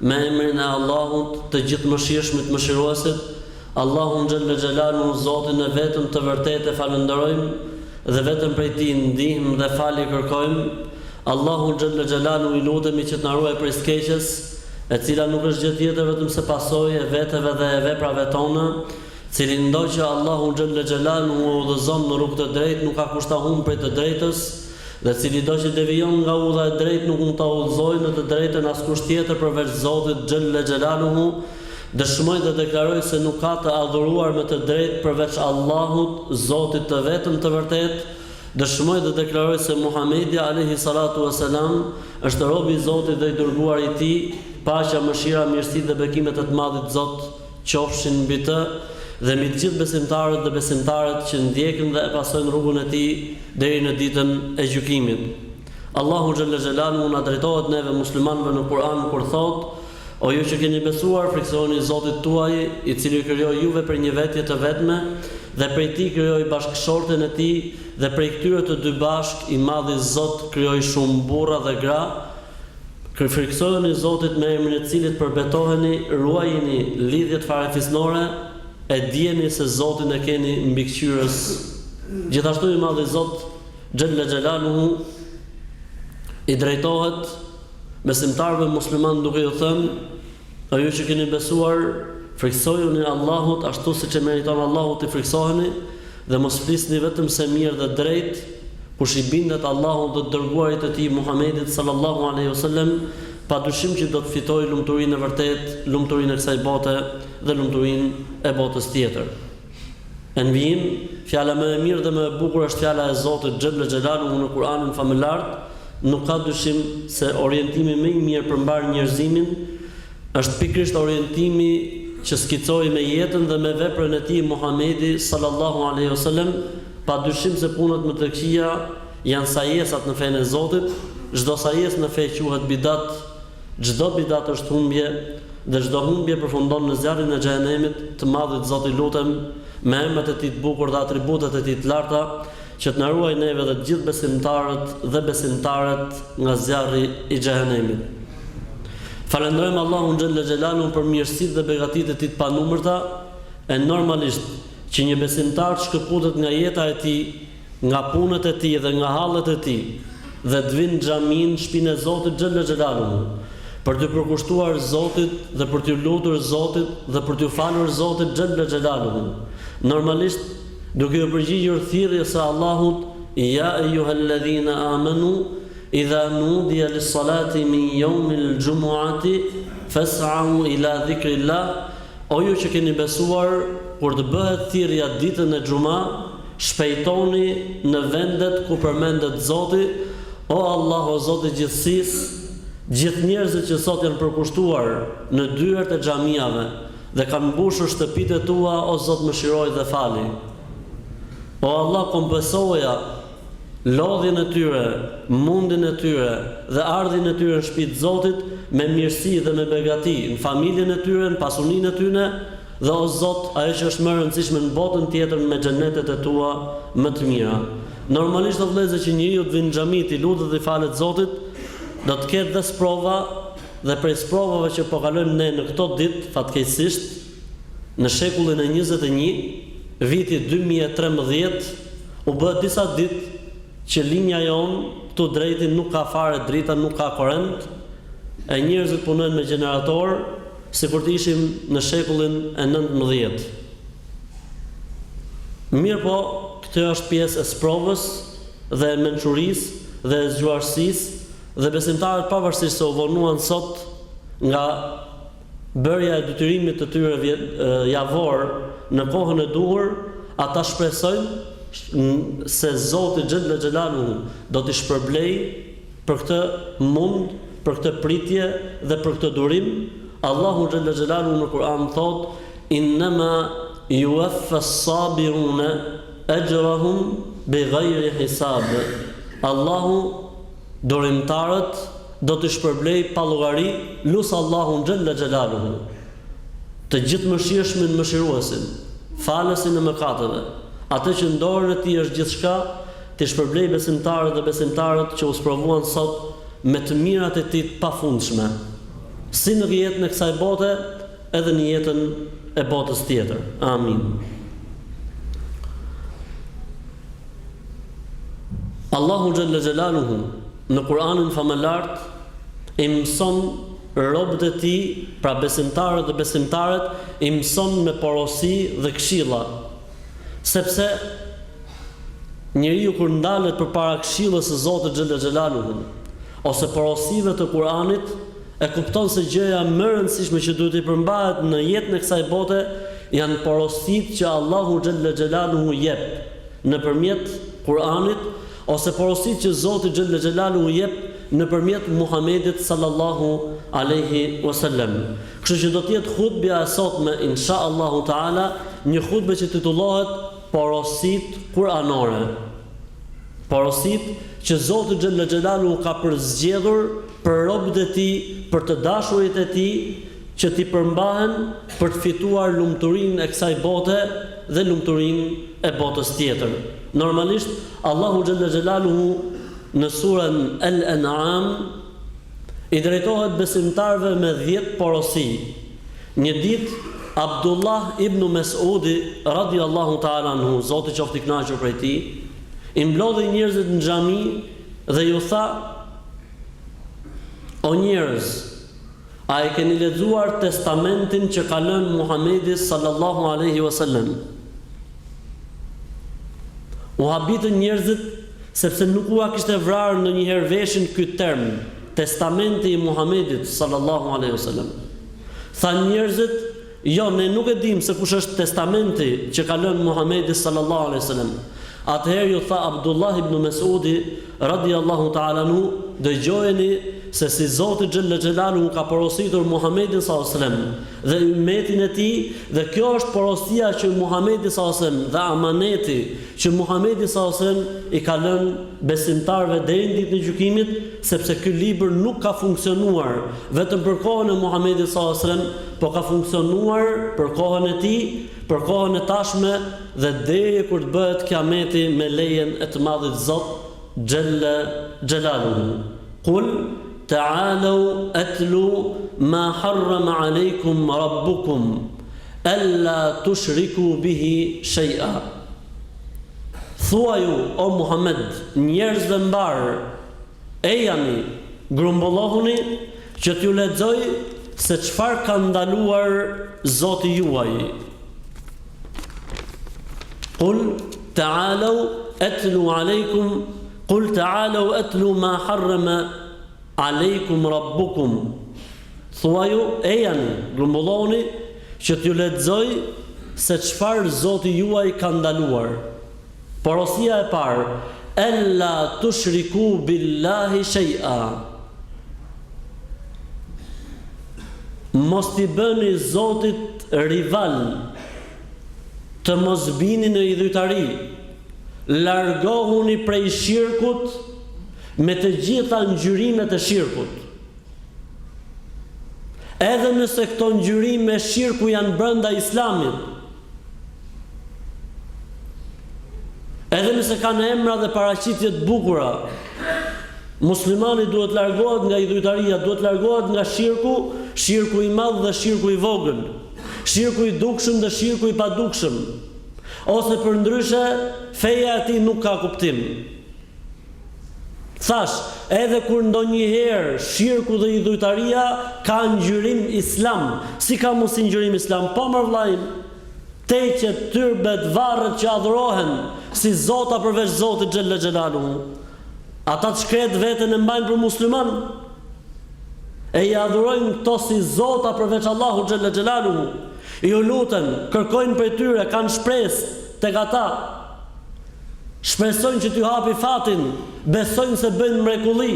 Me emrin e Allahut, të Gjithëmëshirshmit Mëshiruesit, Allahun xhelle xhelaluhu Zotin e vetëm të vërtetë e falënderojmë dhe vetëm prej Tij ndihmë dhe falje kërkojmë, Allahut xhelle xhelaluhu i lutemi që të na ruaj prej së keqes, e cila nuk është gjë tjetër vetëm se pasojë e veteve dhe e veprave tona, Cilindo që Allahu xhelle xhelaluhu e udhëzon në rrugë të drejtë nuk ka kush ta humbë prej të drejtës, dhe cilido që devijon nga udha e drejtë nuk mund ta udhëzojë në të drejtën askush tjetër përveç Zotit xhelle xhelaluhu, dëshmoj dhe deklaroj se nuk ka të adhuruar me të drejtë përveç Allahut, Zotit të vetëm të vërtetë, dëshmoj dhe deklaroj se Muhamedi alejhi salatu ue selam është robi i Zotit dhe i dërguari i Tij, paqja, mëshira, mirësitë dhe bekimet e të Madhit Zot. qofshin mbi të dhe mbi të gjithë besimtarët dhe besimtaret që ndjekin dhe e pasojnë rrugën e tij deri në Ditën e Gjykimit. Allahu xhelle xhelaluhu na drejtohet neve muslimanëve në Kur'an kur thotë, O ju që keni besuar, frikësojeni Zotit tuaj, i cili krijoi juve prej një vetje të vetme dhe prej tij krijoi bashkëshorten e tij dhe prej këtyre të dy bashkë i madhi Zot krijoi shumë burra dhe gra, Frikësohuni Zotit me emrin e Cilit përbetoheni, ruajini lidhjet farefisnore, e dijeni se Zotin e keni mbikëqyrës. Gjithashtu i Madhi Zot, xhelle xhelaluhu, i drejtohet besimtarëve muslimanë duke iu thënë, O ju që keni besuar, frikësojuni Allahut ashtu siç e meriton Allahu t'i frikësoheni dhe mos flisni vetëm se mirë dhe drejt, kush i bindet Allahut dhe të dërguarit të tij Muhamedit sallallahu alejhi ue selem, pa dyshim që do të fitojë lumturinë e vërtetë, lumturinë e kësaj bote dhe lumturinë e botës tjetër. E në vijim, Fjala më e mirë dhe më e bukur është fjala e Zotit xhelle xhelaluhu në Kur'anin famëlartë, nuk ka dyshim se orientimi më i mirë për mbarë njerëzimin është pikërisht orientimi që skicoi me jetën dhe me veprën e tij Muhamedi sallallahu alejhi ue selem, pa dyshim se punët më të këqija janë sajesat në fenë e Zotit, çdo sajesë në fe quhet bidat, Çdo bidat është humbje dhe çdo humbje përfundon në zjarrin e xhehenemit të madhit Zot i lutem me emrat e tij të bukur dhe atributet e tij të larta që të na ruaj neve dhe të gjithë besimtarët dhe besimtaret nga zjarri i xhehenemit Falënderojmë Allahun xhelle xhelaluhu për mirësitë dhe begatitë e tij të panumërta e normalisht që një besimtar të shkëputet nga jeta e tij Nga punët e tij dhe nga hallet e tij dhe të vinë në xhami, në shpinë e Zotit xhelle xhelaluhu, për t'iu përkushtuar Zotit dhe për t'iu lutur Zotit dhe për t'iu falur Zotit xhelle xhelaluhu, normalisht duke iu përgjigjur thirrjes së Allahut, Ja ejuhellezine amenu, idha nudije lissalati min joumil xhumuati, fes'au ila zikrillah, O ju që keni besuar, kur të bëhet thirrja ditën e xhuma, shpejtoni në vendet ku përmendet Zoti, O Allah o Zot i gjithësisë, gjithë njerëzit që sot janë përkushtuar në dyert e xhamiave dhe kanë mbushur shtëpitë e tua o Zot mëshiroji dhe fali. O Allah kompensoja lodhjen e tyre, mundin e tyre dhe ardhjen e tyre në shpi të Zotit, me mirësi dhe me begati, në familjen e tyre, në pasuninë e tyne, dhe o Zot, ajo që është më e rëndësishme në botën tjetër me xhenetet e Tua më të mira. Normalisht o vëllezër që njeriu të vijë në xhami t'i lutet dhe t'i falet Zotit, do të ketë dhe sprova, dhe prej sprovave që po kalojmë ne në këto ditë, fatkeqësisht, në shekullin e njëzet e një, viti dy mijë e trembëdhjetë u bë disa ditë që linja jonë këtu drejti nuk ka fare drita, nuk ka korent, e njerëzit punojnë me gjeneratorë, sikur të ishim në shekullin e nëntëmbëdhjetë. Mirëpo, kjo është pjesë e sprovës dhe e mençurisë dhe e zgjuarsisë dhe besimtarët pavarësisht se u vonuan sot nga Bërja e detyrimit të tyre javor në kohën e duhur, ata shpresojnë se Zoti xhelle xhelaluhu do t'i shpërblejë për këtë mund, për këtë pritje dhe për këtë durim, Allahu xhelle xhelaluhu në Kur'an thotë, Innema yuwaffas-sabirune ejrahum bighayri hisab Allahu Durimtarët do t'i shpërblejë pa llogari lus Allahun xhella xhelaluhu të gjithëmëshirshmin mëshiruesin falësin e mëkateve atë që në dorën e tij është gjithçka t'i shpërblejë besimtarët dhe besimtaret që u sprovuan sot me të mirat e tij të pafundshme si në jetën e kësaj bote edhe në jetën e botës tjetër amin. Allahu xhelle xhelaluhu në Kur'anin famëlartë i mëson robët e Tij, pra besimtarët dhe besimtaret, i mëson me porosi dhe këshilla. Sepse njeriu kur ndalet përpara këshillës së Zotit xhelle xhelaluhu ose porosive të Kur'anit, E kupton se gjëja më e rëndësishme që duhet t'i përmbahet në jetën e kësaj bote janë porositë që Allahu xhelle xhelaluhu jep nëpërmjet Kur'anit ose porositë që Zoti xhelle xhelaluhu jep nëpërmjet Muhamedit sallallahu alejhi wesellem. Kështu që do të jetë hutbja e sotme insha Allahu teala një hutbe që titullohet Porositë Kur'anore. Porositë që Zoti xhelle xhelaluhu ka përzgjedhur për robët e tij, për të dashurit e tij, që t'i përmbahen për të fituar lumturinë e kësaj bote dhe lumturinë e botës tjetër. Normalisht, Allahu xhelle xhelaluhu në suren El-En'am i drejtohet besimtarëve me dhjetë porosi. Një ditë, Abdullah ibn Mes'udi, radijallahu ta'ala anhu, Zoti qoftë i kënaqur prej tij, i mblodhi njerëzit në xhami, Dhe ju tha, O njerëz, a e keni lexuar testamentin që ka lënë Muhamedi sallallahu alejhi ue sellem? U habitën njerëzit sepse nuk ua kishte vrarë ndonjëherë veshin ky term, Testamenti i Muhamedit sallallahu alejhi ue sellem. Thanë njerëzit, Jo, ne nuk e dimë se kush është testamenti që ka lënë Muhamedi sallallahu alejhi ve selem. Atëherë ju tha Abdullah ibn Mes'udi, radijallahu ta'âlâ anhu, Dëgjojeni se si Zoti xhelle xhelaluhu ka porositur Muhamedin sallallahu alejhi ve selem dhe ymmetin e tij dhe kjo është porosia që Muhamedi sallallahu alejhi ve selem dhe amaneti që Muhamedi sallallahu alejhi ve selem i ka lënë besimtarëve deri në Ditën e Gjykimit, sepse ky libër nuk ka funksionuar vetëm për kohën e Muhamedit sallallahu alejhi ve selem, Po ka funksionuar për kohën e tij, për kohën e tashme dhe deri kur të bëhet kiameti me lejen e të madhit Zot xhelle xhelaluhu. Kul tealau etlu ma harrama alejkum rabbukum ella tushriku bihi shej'a. Thuaju, o Muhamed, njerëzve mbarë, Ejani, grumbullohuni që t'ju lexoj se çfarë ka ndaluar Zoti juaj. Kul ta'alau atlu alejkum Kul ta'alau atlu ma harrama alejkum rabbukum. Thuaju, ejani, grumbullohuni që t'ju lexoj se çfarë Zoti juaj ka ndaluar. Porosia e parë, En la tushriku billahi shej'a, Mos t'i bëni Zotit rival, të mos bini në idhujtari, largohuni prej shirkut me të gjitha ngjyrimet e shirkut. Edhe nëse këto ngjyrime shirku janë brenda Islamit, Edhe nëse kanë emra dhe paraqitje të bukura, muslimani duhet të largohet nga idhujtaria, duhet të largohet nga shirku, shirku i madh dhe shirku i vogël, shirku i dukshëm dhe shirku i padukshëm. Ose përndryshe, feja e tij nuk ka kuptim. Thashë, edhe kur ndonjëherë shirku dhe idhujtaria ka ngjyrim islam, si ka mundësi ngjyrim islam, po mor vëlla im, teqet, tyrbet, varret që adhurohen si zota përveç Zotit xhelle xhelaluhu, ata të shkretë veten e mbajnë për musliman, e i adhurojnë këto si zota përveç Allahut xhelle xhelaluhu, iu luten, kërkojnë prej tyre, kanë shpresë tek ata. Shpresojnë që t'iu hapi fatin, besojnë se bëjnë mrekulli.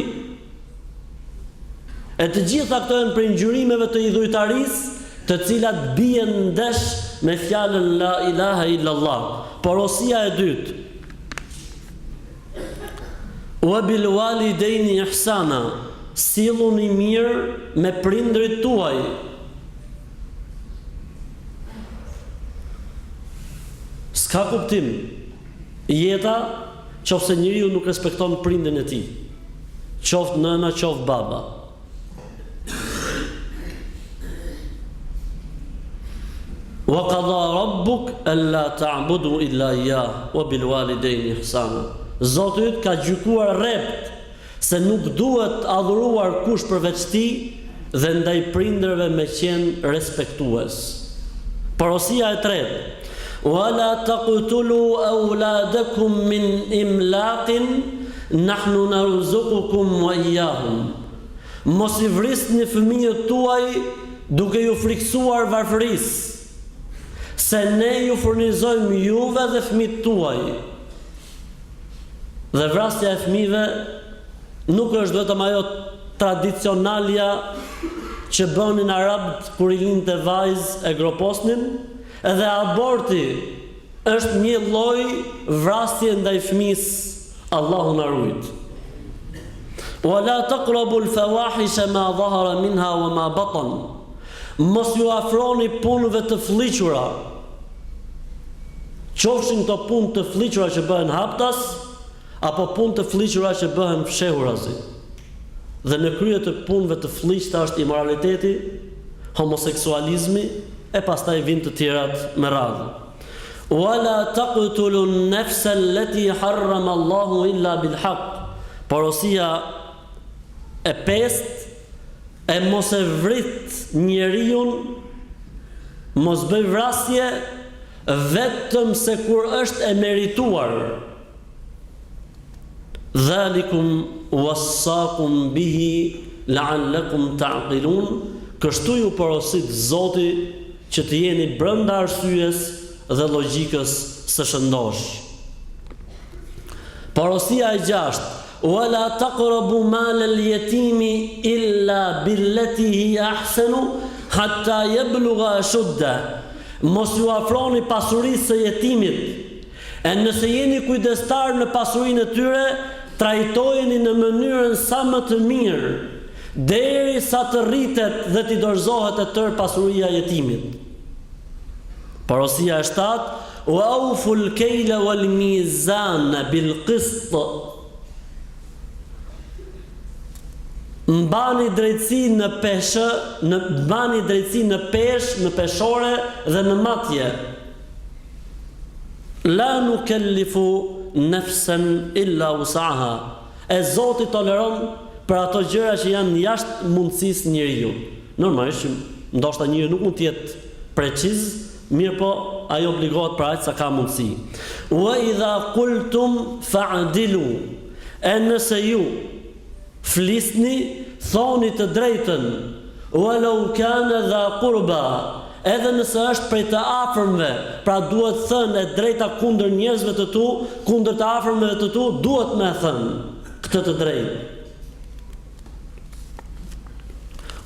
E të gjitha këto janë prej ngjyrimeve të idhujtarisë, të cilat bien ndesh me fjalën la ilaha illallah. Porosia e dytë, Wa bil walidaini ihsana, silluni mirë me prindërit tuaj. S'ka kuptim jeta qoftë se njeriu nuk respekton prindin e tij. Qoftë nëna, qoftë baba. Wa qada rabbuk alla ta'budu illa iyyah wa bil walidayni ihsana. Zoti yt ka gjykuar rrept Se nuk duhet adhuruar kush përveç tij dhe ndaj prindërve me qenë respektues. Porosia e tretë, Wa la taqtulu auladakum min imlaqin nahnu narzuqukum wa iyyahum, Mos i vrisni fëmijët tuaj duke iu frikësuar varfërisë, se ne ju furnizojmë juve dhe fëmijët tuaj. Dhe vrasja e fëmijëve nuk është vetëm ajo tradicionalja që bënin arabët kur i lindte vajzë e groposnin, edhe aborti është një lloj vrasje ndaj fëmijës, Allahu na ruajt. Wa la taqrabu al-fawahisha ma dhahara minha wa ma batan. Mos iu afroni punëve të flliqura. Qofshin këto punë të flliqura që bëhen haptas, apo punë të flliqura që bëhen fshehurazi. Dhe në krye të punëve të flliqta është imoraliteti, homoseksualizmi e pastaj vijnë të tjerat me radhë. Wa la taqtulu an-nafsa allati harrama Allahu illa bil-haqq. Porosia e pestë E mos e vrit njeriun mos bëj vrasje vetëm se kur është e merituar dhalikum wassakum bihi la'allakum ta'qilun kështu ju porosit Zoti që të jeni brenda arsyes dhe logjikës së shëndoshë Porosia e gjashtë Wala taqrabu mal al yatimi illa billati hiya ahsanu hatta yablugha ashuddah, Mos iu afroni pasurisë së jetimit, e nëse jeni kujdestarë në pasurinë e tyre, trajtojeni në mënyrën sa më të mirë, derisa të rritet dhe t'i dorëzohet e tërë pasuria jetimit. Porosia e shtatë, Wa awful kejle wal mizane bil qist, Mbani drejtësi në peshë, në, mbani drejtësi në peshë, në peshore dhe në matje, La nukellifu nefsen illa wusaha, E Zoti toleron për ato gjëra që janë jashtë mundësisë njeriu. Normalisht që ndoshta njeriu nuk mund të jetë preciz, mirëpo ai obligohet për aq sa ka mundësi. Wa idha qultum fa'dilu, e nëse ju flisni, thoni të drejtën, walau kana dha qurba, edhe nëse është prej të afërmve, pra duhet thënë e drejta kundër njerëzve të tu, kundër të afërmve të tu, duhet me e thënë këtë të drejtë.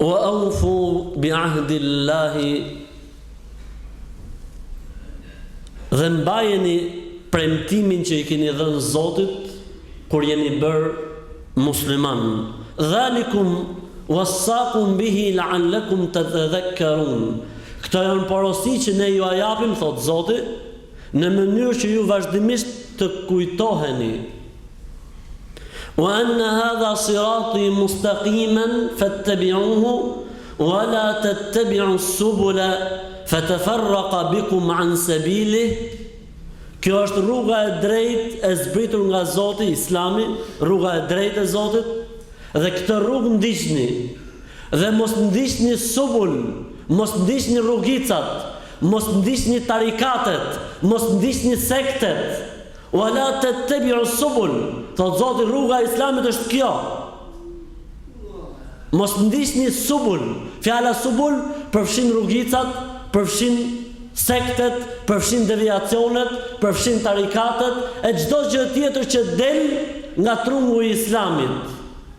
Wa awfu bi ahdi Allahi dhe mbajeni premtimin që i keni dhënë Zotit kur jeni bërë musliman. Dhalikum wassakum bihi la'allakum tatadhakkarun. Këto janë porosi që ne jua japim, thotë Zoti, Në mënyrë që ju vazhdimisht të kujtoheni. Wa anna hadha sirati mustaqiman fattabi'uhu wa la tattabi'u s-subula fatafarraqa bikum an sabilih. Kjo është rruga e drejtë e zbritur nga Zoti, Islami, rruga e drejtë e Zotit, dhe këtë rrugë ndiqni dhe mos ndiqni subul, mos ndiqni rrugicat, Mos ndiqni tarikatet, mos ndiqni sektet, Wa la tattabi'u s-subul, thotë Zoti rruga e Islamit është kjo. Mos ndiqni subul, fjala subul përfshin rrugicat, përfshin sektet, përfshin deviacionet, përfshin tarikatet e çdo gjë tjetër që del nga trungu i Islamit.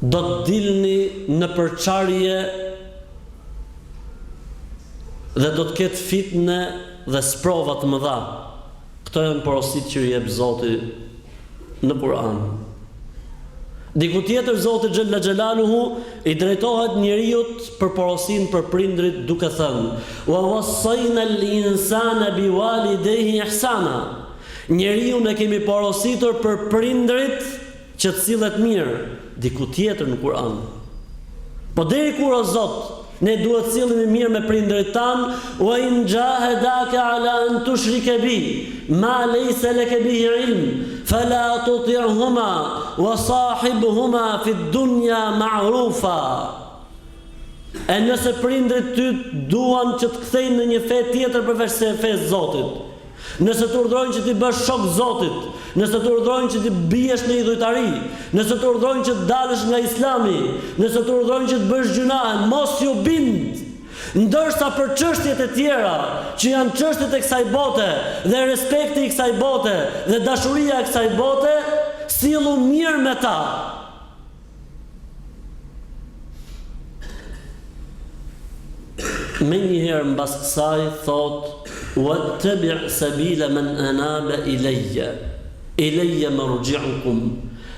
Do të dilni në përçarje dhe do të ketë fitne dhe sprova të mëdha. Këto janë porositë që i jep Zoti në Kur'an. Diku tjetër Zoti xhalla xhelaluhu i drejtohet njeriut për porosinë për prindrit duke thënë: "Wa wassayna al-insana biwalidayhi ihsana." Njeriun e kemi porositur për prindrit Që të sillet mirë diku tjetër në Kur'an. Po deri kur o Zot, ne duhet të sillemi mirë me prindërit tanë, wa in jahadake ala an tushrike bi ma lejse leke bihi ilm, fela tuti'huma, wa sahibhuma fid dunya ma'rufa. E nëse prindërit ty duan që të kthejnë në një fe tjetër përveçse fesë Zotit, Nëse të urdhërojnë që t'i bësh shok Zotit, nëse të urdhërojnë që të biesh në idhujtari, nëse të urdhërojnë që të dalësh nga Islami, nëse të urdhërojnë që të bësh gjynahe, mos iu bind! Ndërsa për çështjet e tjera, që janë çështjet e kësaj bote dhe respekti i kësaj bote dhe dashuria e kësaj bote, sillu mirë me ta. Menjëherë mbas kësaj thotë wattabi' sabila man anaba ilayya ilayya marji'ukum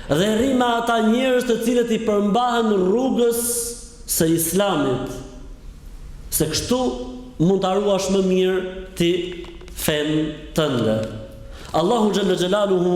dhe rri me ata njerëz të cilët i përmbahen rrugës së Islamit se kështu mund ta ruash më mirë ti fenë tënde. Allahu xhalla xhelaluhu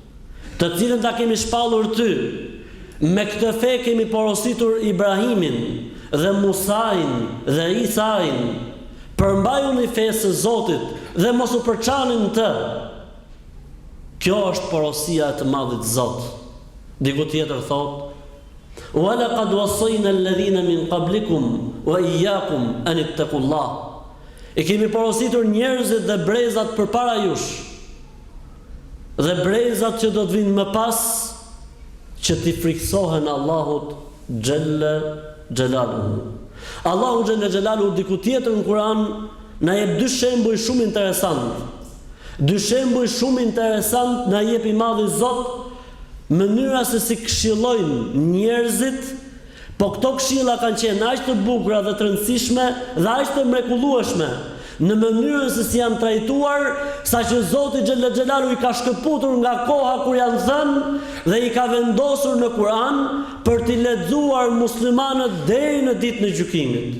të cilën ta kemi shpallur ty, me këtë fe kemi porositur Ibrahimin dhe Musain dhe Isain, Përmbajuni fesë së Zotit dhe mos u përçani në të. Kjo është porosia e të Madhit Zot. Diku tjetër thotë: "Wa laqad wassayna alladhina min qablikum wa iyyakum an ittaqullah." I kemi porositur njerëzit dhe brezat përpara jush, Dhe brezat që do të vijnë më pas që t'i frikësohen Allahut xhelle xhelaluhu. Allahu xhelle xhelaluhu diku tjetër në Kur'an na jep dy shembuj shumë interesantë. Dy shembuj shumë interesantë na jep i madhi Zot mënyra se si këshillojnë njerëzit Po këto këshilla kanë qenë aq të bukura dhe të rëndësishme dhe aq të mrekullueshme në mënyrën se si janë trajtuar, saqë Zoti xhel-le xhelaluhu i ka shkëputur nga koha kur janë thënë dhe i ka vendosur në Kur'an për t'i lexuar muslimanët deri në ditën e gjykimit.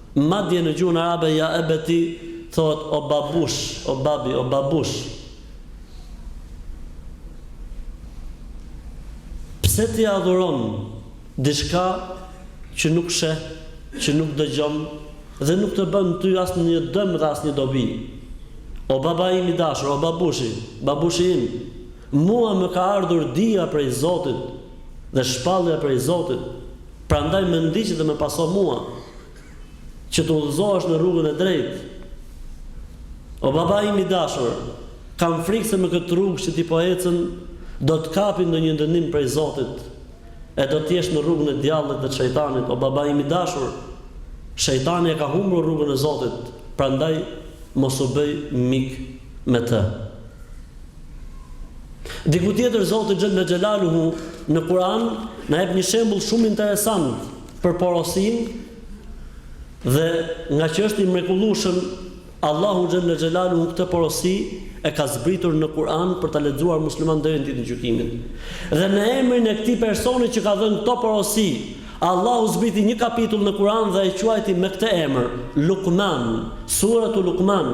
Madje në gjuhën arabe ja ebeti thohet o babush, o babi, o babush. Pse ti adhuron diçka që nuk sheh, që nuk dëgjon dhe nuk të bën ty asnjë dëm dhe asnjë dobi? O baba im i dashur, o babushi, babushi im, mua më ka ardhur dija prej Zotit dhe shpallja prej Zotit, Prandaj më ndiq dhe më paso mua, që të udhëzohesh në rrugën e drejtë. O baba im i dashur, kam frikë se me këtë rrugë që ti po ecën, do të kapë ndonjë dënim prej Zotit, e do të jesh në rrugën e djallit dhe të shejtanit. O baba im i dashur, shejtani e ka humbur rrugën e Zotit, prandaj mos u bëj mik me të. Diku tjetër Zoti xhel-le xhelaluhu në Kur'an na jep një shembull shumë interesant për porosinë dhe ngaqë është i mrekullueshëm Allahu xhel-le xhelaluhu këtë porosi e ka zbritur në Kur'an për ta lexuar muslimanët deri në ditën e gjykimit. Dhe në emrin e këtij personi që ka dhënë këto porosi, Allahu zbriti një kapitull në Kur'an dhe e quajti me këtë emër, Lukman, Suratu Lukman.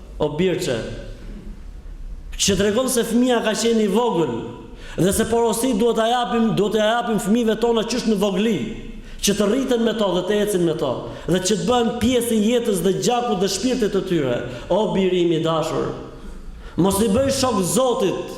O birçe, që tregon se fëmija ka qenë i vogël dhe se porositë duhet ta japim, duhet t'ia japim fëmijëve tona qysh në vogëli, që të rriten me to dhe të ecin me to, dhe që të bëhen pjesë e jetës dhe gjakut dhe shpirtit të tyre. O biri im i dashur, mos i bëj shok Zotit!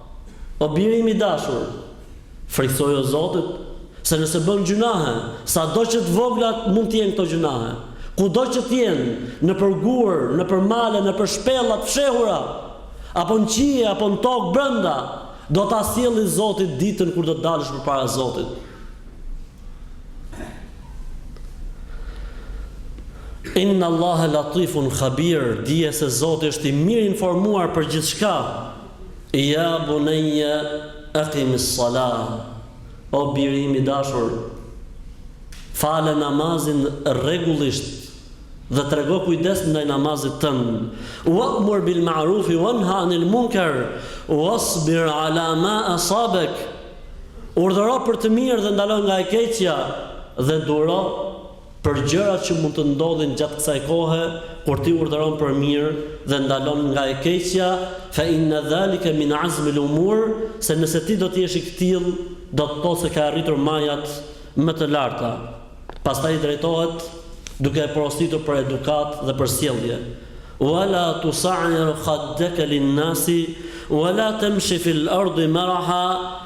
O biri im i dashur, frikësoju Zotit, se nëse bën gjynahe, sado që të vogla mund të jenë këto gjynahe, kudo që të jenë, nëpër gurë, nëpër male, nëpër shpella të fshehura, apo në qiej, apo në tokë brenda, do ta sjellë Zoti ditën kur do të dalësh përpara Zotit. Inna Allahe latifun khabir, dije se Zoti është i mirinformuar për gjithçka. Ya bunayya aqimi s-salah O biri im i dashur, fale namazin rregullisht dhe trego kujdes ndaj namazit tënd. Wa'mur bil ma'rufi wanha 'anil munkar wasbir 'ala ma asabak Urdhëro për të mirë dhe ndalo nga e keqja dhe duro për gjërat që mund të ndodhin gjatë kësaj kohe, kur ti urdhëron për mirë dhe ndalon nga e keqja, fe inne zalike min azmi l'umur, se nëse ti do të jesh i këtillë, do të thotë se ka arritur majat më të larta. Pastaj i drejtohet duke e porositur për edukatë dhe për sjellje, Wa la tusa'ir khaddeke lin-nasi, wa la temshi fil-ardi maraha,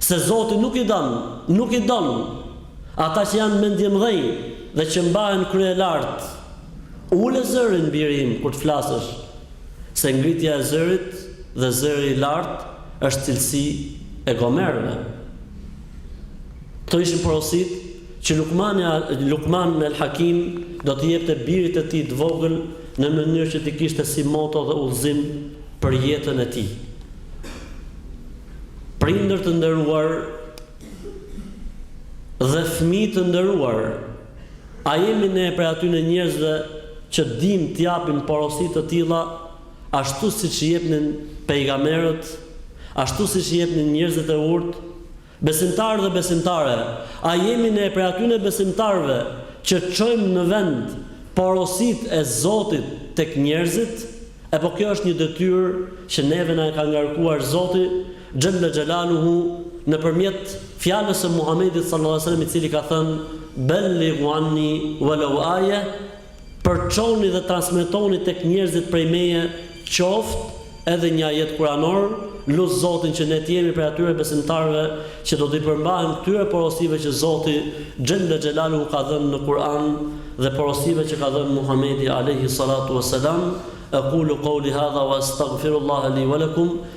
Se Zoti nuk i don, nuk i don, ata që janë mendjemëdhenj dhe që mbahen kryelartë. Ule zërin, biri im, kur të flasësh, se ngritja e zërit dhe zëri i lartë është cilësi e gomerëve. Këto ishin porositë. Që Lukman, Luqman el-Hakim, do t'i jepte birit të tij të vogël në mënyrë që t'i kishte si moto dhe udhëzim për jetën e tij. Prindër të nderuar dhe fëmijë të nderuar, a jemi ne prej atyne njerëzve që dimë të japim porosi të tilla ashtu siç jepnin pejgamerët, ashtu siç jepnin njerëzit e urtë, Besimtarë dhe besimtare, a jemi ne prej atyne besimtarëve që çojmë në vend porositë e Zotit tek njerëzit? Epo kjo është një detyrë që neve na e ka ngarkuar Zoti xhelle xhelaluhu nëpërmjet fjalës së Muhamedit sallallahusallem i cili ka thënë, Bellighu anni walau aye, Përçoni dhe transmetoni tek njerëzit prej meje qoftë edhe një ajet kuranor, lut Zotin që ne të jemi prej atyre besimtarëve që do t'i përmbahen këtyre porosive që Zoti xhelle xhelaluhu ka dhënë në Kur'an dhe porosive që ka dhënë Muhamedi alejhi salatu ves selam, Aqulu qouli hadha wa astaghfirullaha li wa lakum.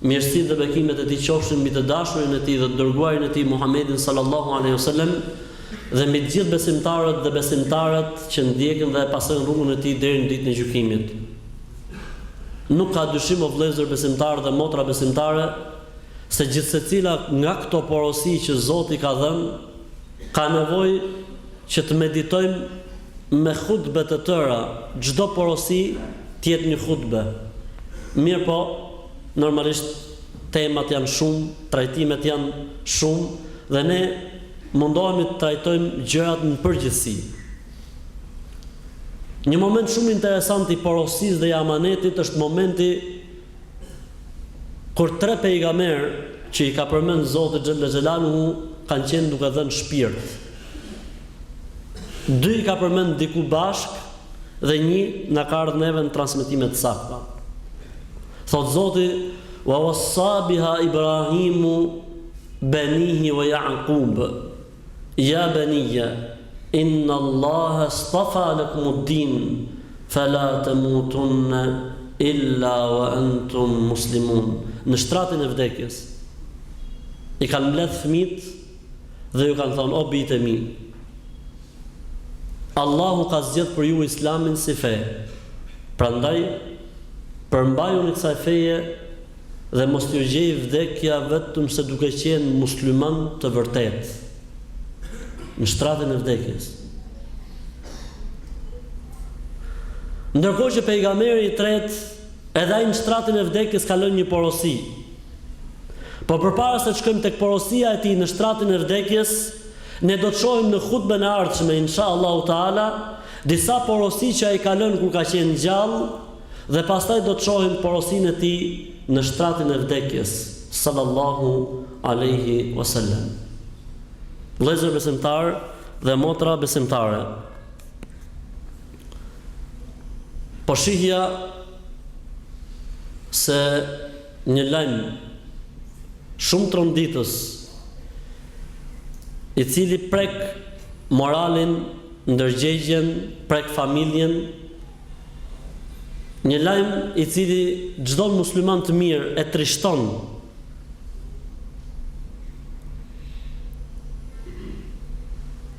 Mirësitë dhe bekimet e tij qofshin mbi të dashurin e tij dhe të dërguarin e tij Muhammedin sallallahu alejhi o selem dhe mbi të gjithë besimtarët dhe besimtaret që ndjekin dhe e pasojnë rrugën e tij deri në ditën e gjykimit. Nuk ka dyshim o vëllezër besimtarë dhe motra besimtare se gjithsecila nga këto porosi që Zoti ka dhënë Ka nevojë që të meditojmë me hutbe të tëra, çdo porosi të jetë një hutbe. Mirëpo, normalisht temat janë shumë, trajtimet janë shumë dhe ne mundohemi të trajtojmë gjërat në përgjithësi. Një moment shumë interesant i porosisë dhe i amanetit është momenti Kur tre pejgamerë që i ka përmend Zoti xhelle xhelaluhu kanë qenë duke dhënë shpirt. Dy i ka përmend diku bashkë dhe një na ka ardhur neve në transmetime të sakta. Thotë Zoti wa wassa biha Ibrahimu banihi wa Yaqub. Ya baniyya inna Allaha istafa lakumud-din fela tamutunna illa wa antum muslimun Në shtratin e vdekjes i kanë mbledh fëmijët dhe u kanë thonë o bijtë e mi Allahu ka zgjedh për ju Islamin si fe prandaj përmbajuni kësaj feje Dhe mos t'ju gjejë vdekja vetëm se duke qenë musliman të vërtetë. Në shtratin e vdekjes. Ndërkohë që pejgamberi i tretë edhe ai në shtratin e vdekjes ka lënë një porosi. Por përpara se të shkojmë tek porosia e tij në shtratin e vdekjes, ne do të shohim në hutbën e ardhshme inshallahu taala disa porosi që ai ka lënë kur ka qenë gjallë Dhe pastaj do të shohim porosinë e tij në shtratin e vdekjes, sallallahu alejhi ue sellem. Vëllezër besimtarë dhe motra besimtare. Po shihja se një lajm shumë tronditës i cili prek moralin, ndërgjegjen, prek familjen, Një lajm i cili çdo musliman të mirë e trishton.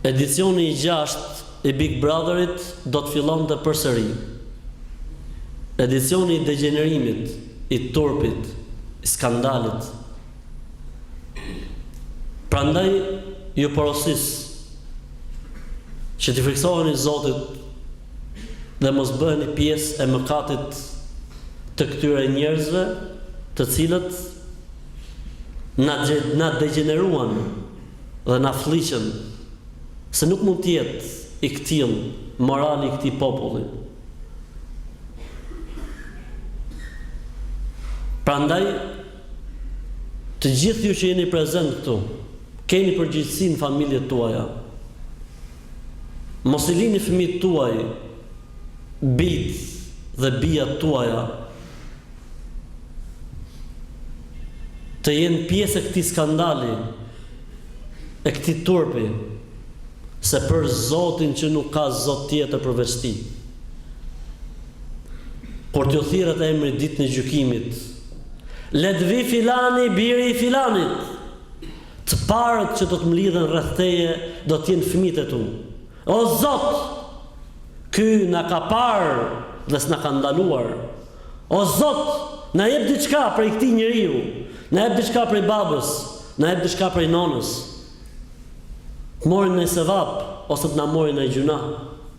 Edicioni i 6 i Big Brotherit do të fillonte përsëri. Edicioni i degjenerimit, i turpit, i skandalit. Prandaj ju porosis që t'i frikësoheni Zotit dhe mos bëheni pjesë e mëkatit të këtyre njerëzve të cilët na na degjeneruan dhe na flliqën se nuk mund të jetë i këtill morali i këtij populli. Prandaj të gjithë ju që jeni prezent këtu keni përgjegjësi në familjet tuaja. Mos i lini fëmijët tuaj, bijtë dhe bijat tuaja të jenë pjesë e këtij skandali, e këtij turpi, se për Zotin që nuk ka Zot tjetër përveç Tij. Kur t'ju thirret emri ditën e gjykimit, Le të vijë filani, biri i filanit! Të parët që do të mlidhen rreth teje do të jenë fëmijët e tu. O Zot! Ky na ka parë dhe s'na ka ndaluar. O Zot! Na jep diçka prej këtij njeriu. Na jep diçka prej babës. Na jep diçka prej nonës. Të morim nanj sevap ose të na morin naj gjynah.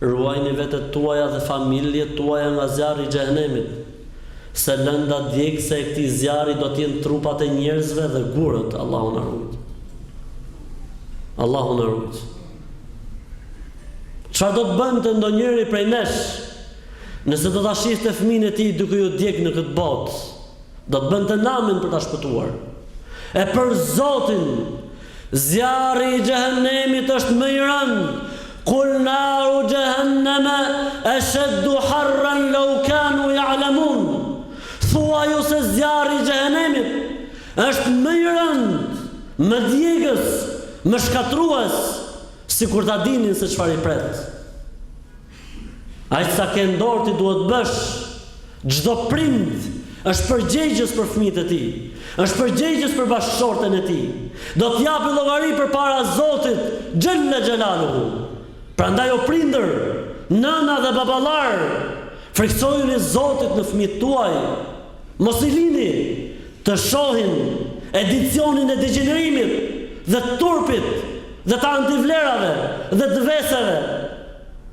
Ruajini vetet tuaja dhe familjet tuaja nga zjarri i xhehenemit, se lënda djegëse e këtij zjarri do të jenë trupat e njerëzve dhe gurët, Allahu na rujt. Allahu na rujt. Çfarë do të bënte ndonjëri prej nesh nëse do ta shihte fëmijën e tij duke iu djeg në këtë botë? Do të bënte namin për ta shpëtuar. E për Zotin, zjarri i Xhehenemit është më i rëndë. Kul naru Xheheneme ashaddu harran lau kanu ya'lamun. Thuaju se zjarri i Xhehenemit është më i rëndë, më djegës, më shkatërrues, sikur ta dinin se çfarë i pret. Aq sa ke në dorë ti duhet të bësh. Çdo prind është përgjegjës për fëmijët e tij. Është përgjegjës për bashkëshorten e tij. Do të japi llogari përpara Zotit xhelle xhelaluhu. Prandaj o prindër, nëna dhe baballar, frikësojuni Zotit në fëmijët tuaj. Mos i lini të shohin edicionin e degjenerimit dhe të turpit dhe të antivlerave dhe të veseve.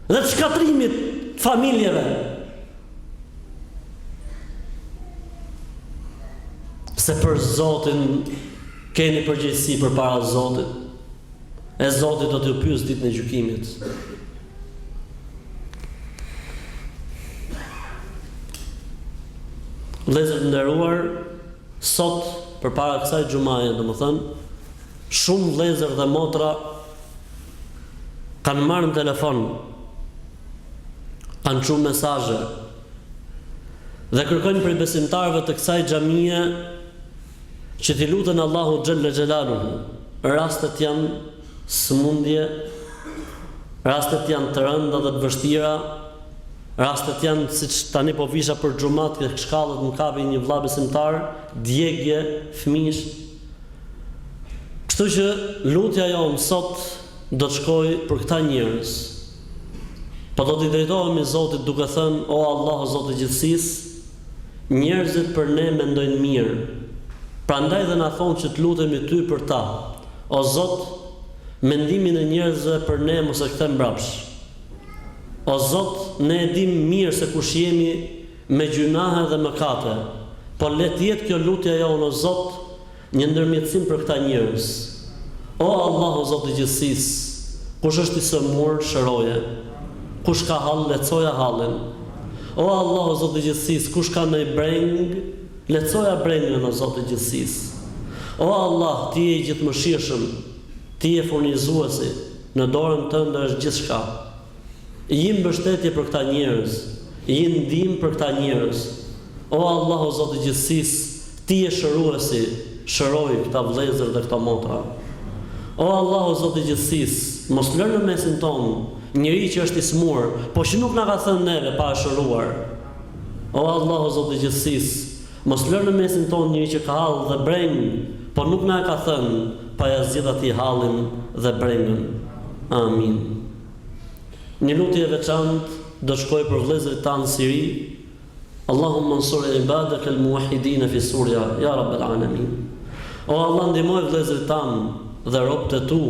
dhe të shkatërrimit të familjeve, se për Zotin keni përgjegjësi përpara Zotit, e Zoti do t'ju pysë ditën e gjykimit. Vëllezër të nderuar, sot përpara kësaj xhumaje, domethënë, shumë vëllezër dhe motra, kanë marrë në telefon, kanë çu mesazhe dhe kërkojnë prej besimtarëve të kësaj xhamie që t'i luten Allahut xhelle xhelaluhu. Rastet janë sëmundje, rastet janë të rënda dhe të vështira, rastet janë siç tani po visha për xhuma, te shkallët më kapi një vëlla besimtar, djegie fëmijësh, Kështu që lutja jonë sot do të shkojë për këta njerëz. Po do t'i drejtohemi Zotit duke thënë, O Allah o Zot i gjithësisë, njerëzit për ne mendojnë mirë, prandaj dhe na thonë që të lutemi Ty për ta. O Zot, mendimin e njerëzve për ne mos e kthe mbrapsh. O Zot, ne e dimë mirë se kush jemi, me gjynahe dhe mëkate, por le të jetë kjo lutja jonë o Zot një ndërmjetësim për këta njerëz. O Allahu Zot i gjithësisë, kush është i sëmurë, shëroje. Kush ka hall, lehtësoja hallin. O Allahu Zot i gjithësisë, kush ka ndonjë brengë, lehtësoja brengën o Zot i gjithësisë. O Allah, Ti je i gjithëmëshirshëm, Ti je furnizuesi, në dorën Tënde është gjithçka. Ji mbështetje për këta njerëz, ji ndihmë për këta njerëz. O Allah o Zot i gjithësisë, Ti je shëruesi, shëroji këta vëllezër dhe këto motra. O Allah o Zot i gjithësisë, mos lër në mesin tonë njeri që është i sëmurë, po që nuk na ka thënë neve pa e shëruar. O Allah o Zot i gjithësisë, Mos lër në mesin tonë njeri që ka hall dhe brengë, po nuk na e ka thënë, pa ia zgjidh atij hallin dhe brengën. Amin. Një lutje e veçantë do të shkojë për vëllezërit tanë në Siri, Allahumma unsur ibadaka al-muwahhidin fi Surja, ya Rabb al-alamin. O Allah ndihmoji vëllezërit tanë dhe robët e tu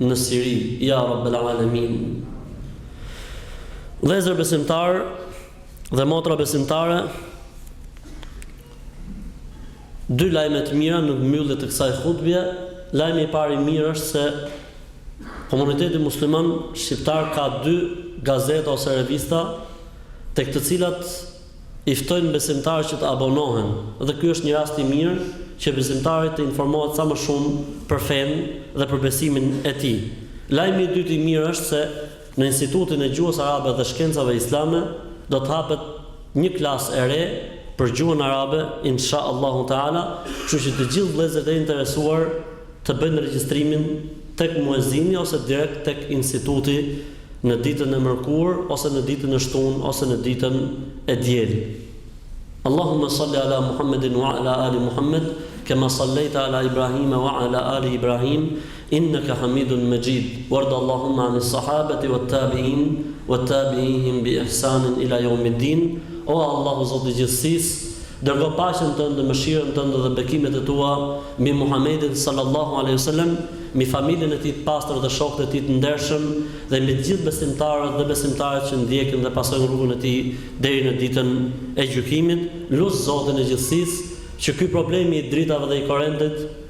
në Siri, ya Rabb al-alamin. Vëllezër besimtarë, Dhe motra besimtare Dy lajme të mira në mbyllje të kësaj hutbje. Lajmi i parë i mirë është se komuniteti musliman shqiptar ka dy gazeta ose revista tek të cilat i ftojnë besimtarët që të abonohen. Dhe ky është një rast i mirë që besimtari të informohet sa më shumë për fenë dhe për besimin e tij. Lajmi i dytë i mirë është se Në Institutin e Gjuhës Arabe dhe Shkencave Islame do të hapet një klasë e re për gjuhën arabe insha Allahu Teala, kështu që të gjithë vëllezërit e interesuar të bëjnë regjistrimin tek muezini ose direkt tek Instituti në ditën e mërkurë ose në ditën e shtunë ose në ditën e dielë. Allahumme salli ala Muhammedin wa ala ali Muhammed kema sallejte ala Ibrahime wa ala ali Ibrahim Innaka Hamidun Mejid, Warda Allahumma anis Sahabati wat Tabi'in wat Tabi'ihim bi Ihsanin ila Jawmid Din, O Allah o Zot i Gjithësisë, dërgo paqen Tënde, mëshirën Tënde dhe bekimet e Tua mbi Muhammedin Sallallahu Alejhi Ve Selem, mbi familjen e tij të pastër dhe shokët e tij të ndershëm dhe mbi të gjithë besimtarët dhe besimtaret që ndjekin dhe pasojnë rrugën e tij deri në Ditën e Gjykimit. Lus Zotin e Gjithësisë që ky problemi i dritave dhe i korentit,